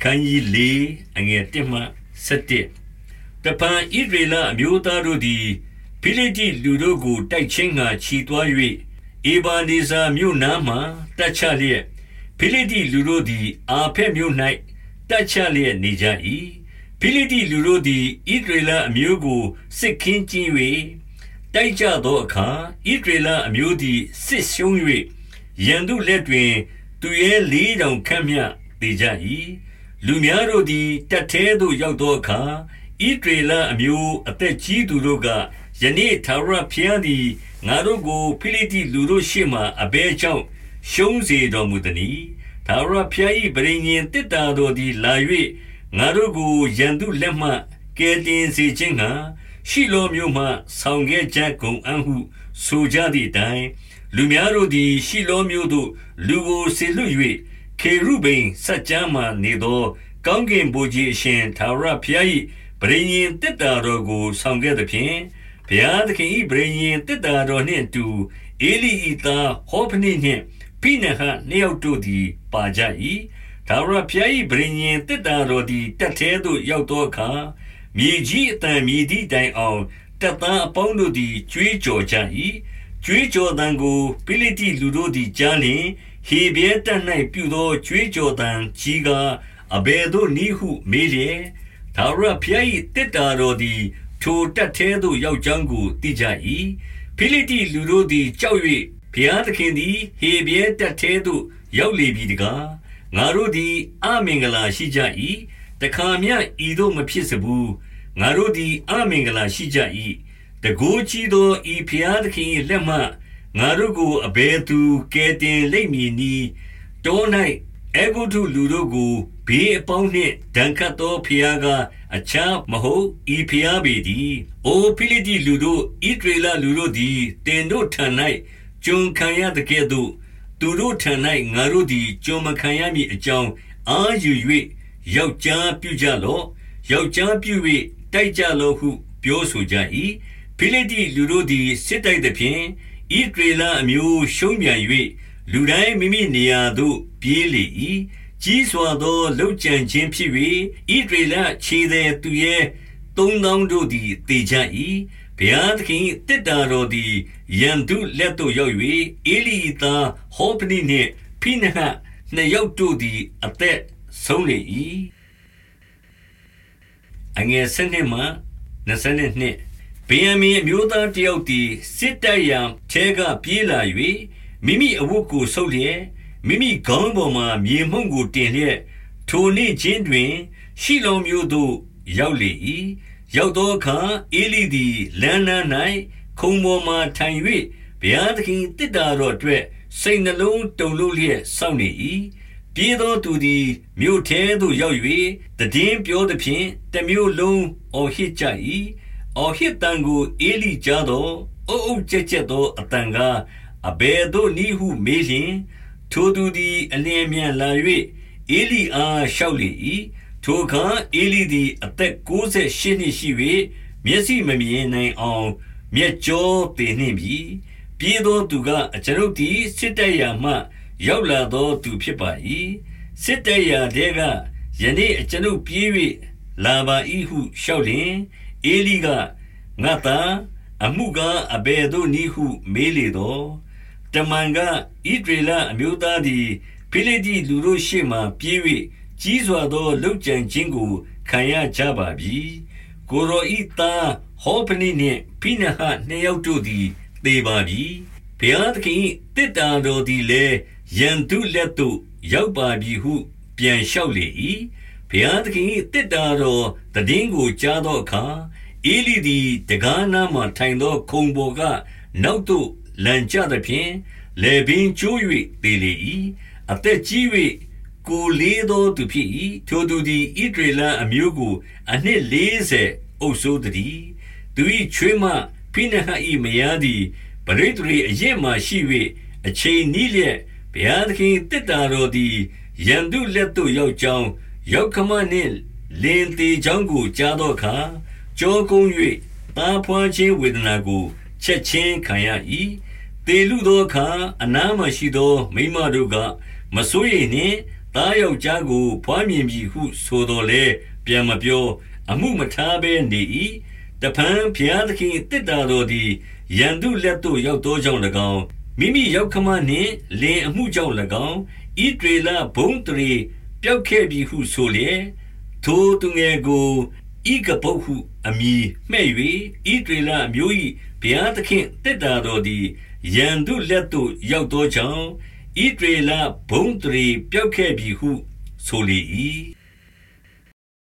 အခန်းကြီး၄အငယ်၁မှ7တပန်ဣဒရေလအမျိုးသားတို့သည်ဖိလိတိလူတို့ကိုတိုက်ချင်းငါခြီသွား၍အေဗာနေဇာမြို့နားမှတက်ချလျက်ဖိလိတိလူတို့သည်အာဖက်မြို့၌တက်ချလျက်နေကြ၏ဖိလိတိလူတို့သည်ဣဒရေလအမျိုးကိုစစ်ခင်းကျင်း၍တိုက်ကြသောအခါဣဒရေလအမျိုးသည်စစ်ရှုံး၍ရန်သူလက်တွင် သူရဲ့လေးတောင်ခန့်မြတေကြ၏ လူများတို့သည်တက်သေးသို့ရောက်သောအခါဣဒရေလအမျိုးအသက်ကြီးသူတို့ကယနေ့သာရဖျားသည်ငါတို့ကိုဖိလိတိလူတို့ရှေ့မှအဘဲကြောင့်ရှုံးစေတော်မူသည်။သာရဖျား၏ပရိညင်တစ်တာတော်သည်လာ၍ငါတို့ကိုရန်သူလက်မှကယ်တင်စေခြင်းငှာရှိလောမျိုးမှဆောင်ခဲ့ကြကုန်အံ့ဟုဆိုကြသည့်အတိုင်းလူများတို့သည် ရှိလောမျိုးသို့လူကိုဆေလွတ်၍ ခေရုဗိမ်စัจ जा မှနေသော ကောင်းကင်ဘုရားအရှင်သာရဖျား၏ပရိညင်တစ်တာတော်ကို ဆောင်ခဲ့သဖြင့်ဘုရားသခင်၏ပရိညင်တစ်တာတော်နှင့်အတူအေလိဤသားဟောဖနိနှင့်ဖိနဟနှစ်ယောက်တို့သည် ပါကြ၏ဒါဝရဖျား၏ပရိညင်တစ်တာတော်သည်တက်သေးသို့ရောက်သောအခါမြေကြီးအတန်မြေသည့်တိုင်အောင်တက်သားအပေါင်းတို့သည်ကြွေးကြော်ကြ၏ကြွေးကြော်တန်ကိုပိလိတိလူတို့သည်ကြားလျင် ဟေဘဲတက်၌ပြုသောကြွေးကြော်တန်ကြီးကအဘယ်သို့နည်းဟုမေးလျက်ဒါဝရဖျား၏တစ်တာတော်သည်ထိုတက်သေးသို့ရောက်ကြောင်းကိုသိကြ၏ဖိလိတိလူတို့သည်ကြောက်၍ဘုရားသခင်သည်ဟေဘဲတက်သေးသို့ရောက်လေပြီတကားငါတို့သည်အမင်္ဂလာရှိကြ၏တခါမြဤသို့မဖြစ်စဘူးငါတို့သည်အမင်္ဂလာရှိကြ၏တကိုးကြီးသောဤဘုရားသခင်၏လက်မှ ငါတို့ကိုအဘယ်သူကယ်တင်လိမ့်မည်နည်းတော၌အေဂုတုလူတို့ကိုဘေးအပေါင်းနှင့်ဒဏ်ခတ်သောဖျားကအခြားမဟုတ်ဤဖျားပေသည်။အိုဖိလိတိလူတို့ဣဒရေလလူတို့သည်တင်တို့ထံ၌ကျွန်ခံရတဲ့ကဲ့သို့သူတို့ထံ၌ငါတို့သည်ကျွန်မခံရမည်အကြောင်းအာယူ၍ယောက်ျားပြုကြလော့ယောက်ျားပြု၍တိုက်ကြလော့ဟု ပြောဆိုကြ၏ဖိလိတိလူတို့သည်စစ်တိုက်သဖြင့် ဣဒရေလအမျိုးရှုံးပြန်၍လူတိုင်းမိမိနေရာသို့ပြေးလေ၏ကြီးစွာသောလှုပ်ကြံခြင်းဖြစ်၍ဣဒရေလခြေသည်သူရဲ့သုံးသောင်းတို့သည်တေကြ၏ဘုရားသခင်တစ်တာတော်သည်ယန်သူလက်သို့ရောက်၍အေလိသားဟောပနိနှင့်ဖိနဟနှစ်ယောက်တို့သည်အသက်ဆုံးလေ၏အငယ်စနစ်မှ22 ဗေယမင်အမျိုးသားတယောက်သည်စစ်တပ်ရန်ထဲကပြေးလာ၍မိမိအဝတ်ကိုဆုပ်လျက်မိမိခေါင်းပေါ်မှမြေမှုန့်ကိုတင်လျက်ထိုနေ့ချင်းတွင် ရှိလောမျိုးသို့ရောက်လေ၏ရောက်သောအခါအေလိသည်လမ်းနား၌ခုံပေါ်မှထိုင်၍ဘုရားသခင်တစ်တာတော်အတွက်စိတ်နှလုံးတုန်လှုပ်လျက်စောင့်နေ၏ပြေးသောသူသည်မြို့ထဲသို့ရောက်၍တည်င်းပြောသည်ဖြင့်တမျိုးလုံးအော်ဟစ်ကြ၏ အော်ဟစ်တန်ကိုအေလိကြားသောအုပ်အုပ်ကြက်ကြက်သောအတန်ကအဘယ်သို့နည်းဟုမေးလျင် ထိုသူသည်အလျင်မြန်လာ၍အေလိအားလျှောက်လေ၏ထိုအခါအေလိသည်အသက်68နှစ်ရှိ၍မျက်စိမမြင်နိုင်အောင် မျက်ကြောတည်နှင့်ပြီပြေးသောသူကအကျွန်ုပ်သည်စစ်တပ်ရာမှ ရောက်လာသောသူဖြစ်ပါ၏စစ်တပ်ရာတဲကယနေ့အကျွန်ုပ်ပြေး၍ လာပါ၏ဟုလျှောက်လျင်အေလိကငါသာအမှုကားအဘယ်သို့နည်းဟုမေးလေတော့တမန်ကဣဒရေလအမျိုးသားသည်ဖိလိတိလူတို့ရှေ့မှပြေး၍ကြီးစွာသောလှုပ်ကြံခြင်းကိုခံရကြပါပြီကိုရောဤသားဟောပနိနှင့်ဖိနဟနှစ်ယောက်တို့သည်သေပါပြီဘုရားသခင်တစ်တာတော်သည်လည်းယန်သူလက်သို့ရောက်ပါပြီဟု ပြန်လျှောက်လေ၏ ဘုရားသခင်တစ်တာတော်တည်င်းကိုကြားသောအခါအေလိသည်တကားနားမှထိုင်သောခုံပေါ်ကနောက်သို့လန်ကြသဖြင့်လေပင်ကျိုး၍သေလေ၏အသက်ကြီး၍ကိုလေးသောသူဖြစ်၏ထိုသူသည်ဣဒရေလအမျိုးကို အနှစ်40အုပ်စိုးသည်သူ၏ချွေးမဖိနဟ၏မယားသည်ပရိသေအရင်မှရှိ၍အချိန်နီးလျက်ဘုရားသခင်တစ်တာတော်သည်ယန္တုလက်သို့ရောက်ကြောင်း ရောက်ခမနှင့်လင်သေးကြောင်းကိုကြားသောအခါကြောကုန်း၍တာဖွာခြင်းဝေဒနာကို ချက်ချင်းခံရ၏တေလူသောအခါအနားမှရှိသော မိမတို့က မစိုးရိမ်နှင့်တသားယောက်ျားကို ဖွားမြင်ပြီဟုဆိုတော်လဲပြန်မပြော အမှုမထားဘဲနေ၏တဖန်ဘုရားသခင်တစ်တာတော်သည်ရန်သူလက်သို့ရောက်သောကြောင့်၎င်းမိမိရောက်ခမနှင့်လင်အမှုကြောင့်၎င်းဣဒေလဘုံတရေ ပျောက်ခဲ့ပြီဟုဆိုလျက်ထိုသူငယ်ကိုဤကပုတ်ဟုအမည်မှဲ့၍ဤဒေလမျိုး၏ဘုရားသခင်တစ်တာတော်သည်ရန်သူလက်သို့ရောက်သောကြောင့်ဣဒေလဘုံတရေပျောက်ခဲ့ပြီဟုဆိုလေ၏